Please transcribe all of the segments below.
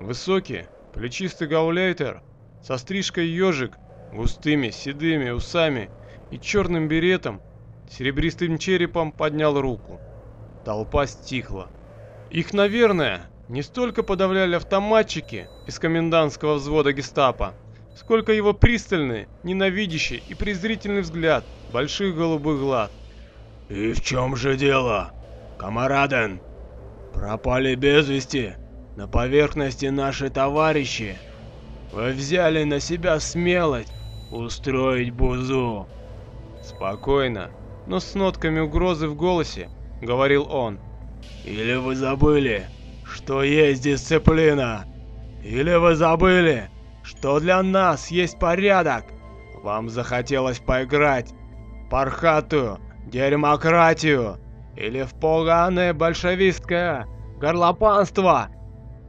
Высокий, плечистый гауляйтер, со стрижкой ежик, густыми седыми усами и черным беретом, серебристым черепом поднял руку. Толпа стихла. Их, наверное, не столько подавляли автоматчики из комендантского взвода гестапо, сколько его пристальный, ненавидящий и презрительный взгляд больших голубых глаз. «И в чем же дело, камараден? Пропали без вести на поверхности наши товарищи. Вы взяли на себя смелость устроить бузу». Спокойно, но с нотками угрозы в голосе, говорил он. «Или вы забыли, что есть дисциплина? Или вы забыли, что для нас есть порядок. Вам захотелось поиграть пархатую дерьмократию или в поганое большевистское горлопанство.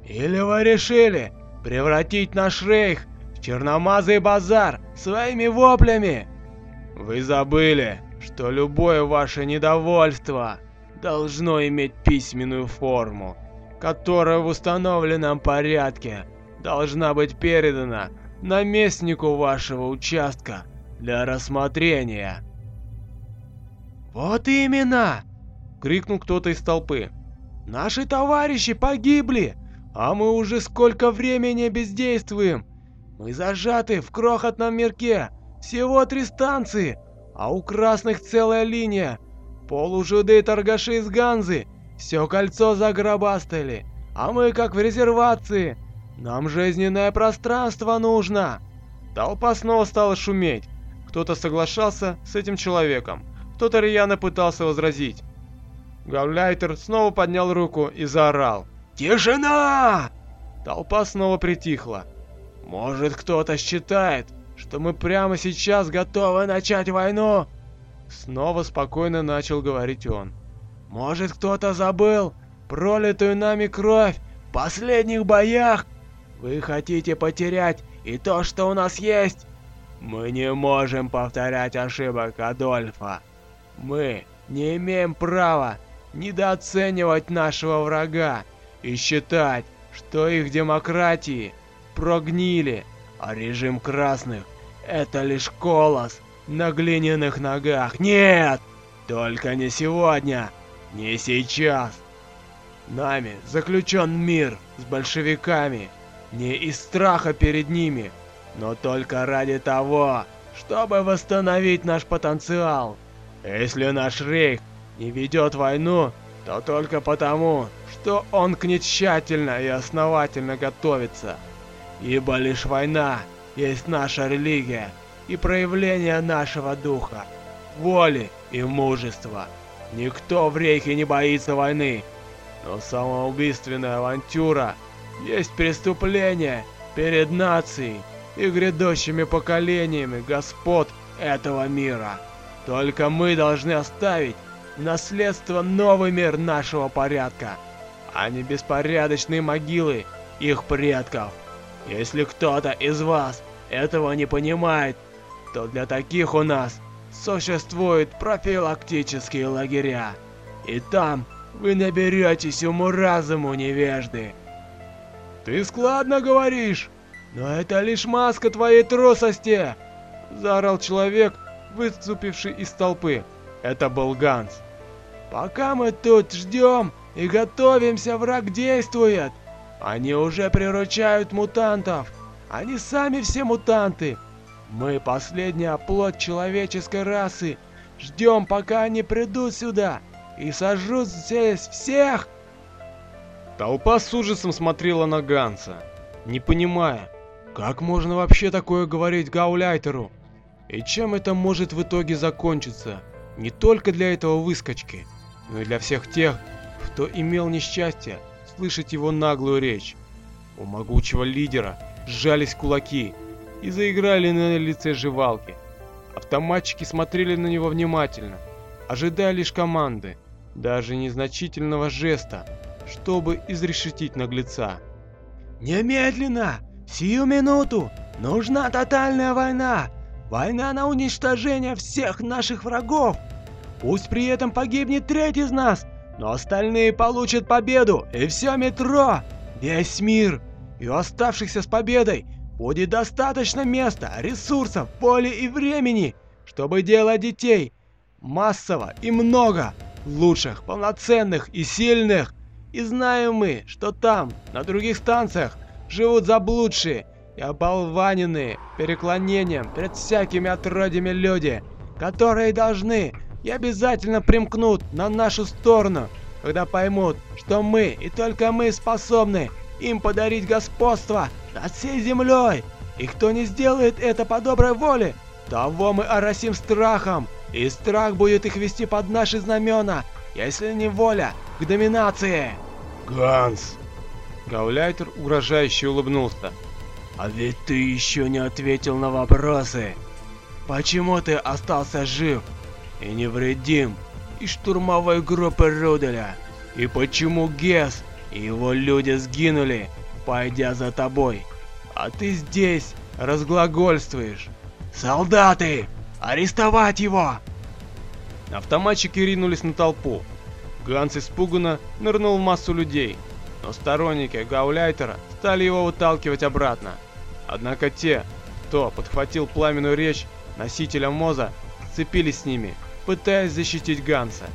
Или вы решили превратить наш рейх в черномазый базар своими воплями? Вы забыли, что любое ваше недовольство должно иметь письменную форму, которая в установленном порядке должна быть передана наместнику вашего участка для рассмотрения. «Вот именно!» — крикнул кто-то из толпы. «Наши товарищи погибли, а мы уже сколько времени бездействуем. Мы зажаты в крохотном мирке, всего три станции, а у красных целая линия. Полужуды и торгаши из Ганзы все кольцо загробастали, а мы как в резервации». «Нам жизненное пространство нужно!» Толпа снова стала шуметь. Кто-то соглашался с этим человеком, кто-то рьяно пытался возразить. Гауляйтер снова поднял руку и заорал. «Тишина!» Толпа снова притихла. «Может, кто-то считает, что мы прямо сейчас готовы начать войну?» Снова спокойно начал говорить он. «Может, кто-то забыл пролитую нами кровь в последних боях вы хотите потерять и то, что у нас есть? Мы не можем повторять ошибок Адольфа. Мы не имеем права недооценивать нашего врага и считать, что их демократии прогнили, а режим красных — это лишь колос на глиняных ногах. Нет! Только не сегодня, не сейчас. Нами заключен мир с большевиками — не из страха перед ними, но только ради того, чтобы восстановить наш потенциал. Если наш рейх не ведет войну, то только потому, что он к ней тщательно и основательно готовится. Ибо лишь война есть наша религия и проявление нашего духа, воли и мужества. Никто в рейхе не боится войны, но самоубийственная авантюра – есть преступление перед нацией и грядущими поколениями господ этого мира. Только мы должны оставить наследство новый мир нашего порядка, а не беспорядочные могилы их предков. Если кто-то из вас этого не понимает, то для таких у нас существуют профилактические лагеря. И там вы наберетесь уму-разуму невежды. «Ты складно говоришь, но это лишь маска твоей трусости!» Заорал человек, выступивший из толпы. Это был Ганс. «Пока мы тут ждем и готовимся, враг действует! Они уже приручают мутантов! Они сами все мутанты! Мы последняя плоть человеческой расы! Ждем, пока они придут сюда и сожрут здесь всех!» Толпа с ужасом смотрела на Ганса, не понимая, как можно вообще такое говорить Гауляйтеру? И чем это может в итоге закончиться? Не только для этого выскочки, но и для всех тех, кто имел несчастье слышать его наглую речь. У могучего лидера сжались кулаки и заиграли на лице жевалки. Автоматчики смотрели на него внимательно, ожидая лишь команды, даже незначительного жеста, чтобы изрешетить наглеца. «Немедленно! Сию минуту! Нужна тотальная война! Война на уничтожение всех наших врагов! Пусть при этом погибнет треть из нас, но остальные получат победу, и все метро, весь мир и у оставшихся с победой будет достаточно места, ресурсов, воли и времени, чтобы делать детей массово и много, лучших, полноценных и сильных. И знаем мы, что там, на других станциях, живут заблудшие и оболваненные переклонением перед всякими отродьями люди, которые должны и обязательно примкнут на нашу сторону, когда поймут, что мы и только мы способны им подарить господство над всей землей. И кто не сделает это по доброй воле, того мы оросим страхом, и страх будет их вести под наши знамена, если не воля, к доминации. Ганс. Гауляйтер угрожающе улыбнулся. А ведь ты еще не ответил на вопросы. Почему ты остался жив и невредим из штурмовой группы Руделя? И почему Гес и его люди сгинули, пойдя за тобой? А ты здесь разглагольствуешь. Солдаты! Арестовать его! Автоматчики ринулись на толпу. Ганс испуганно нырнул в массу людей, но сторонники Гауляйтера стали его выталкивать обратно. Однако те, кто подхватил пламенную речь носителя Моза, сцепились с ними, пытаясь защитить Ганса.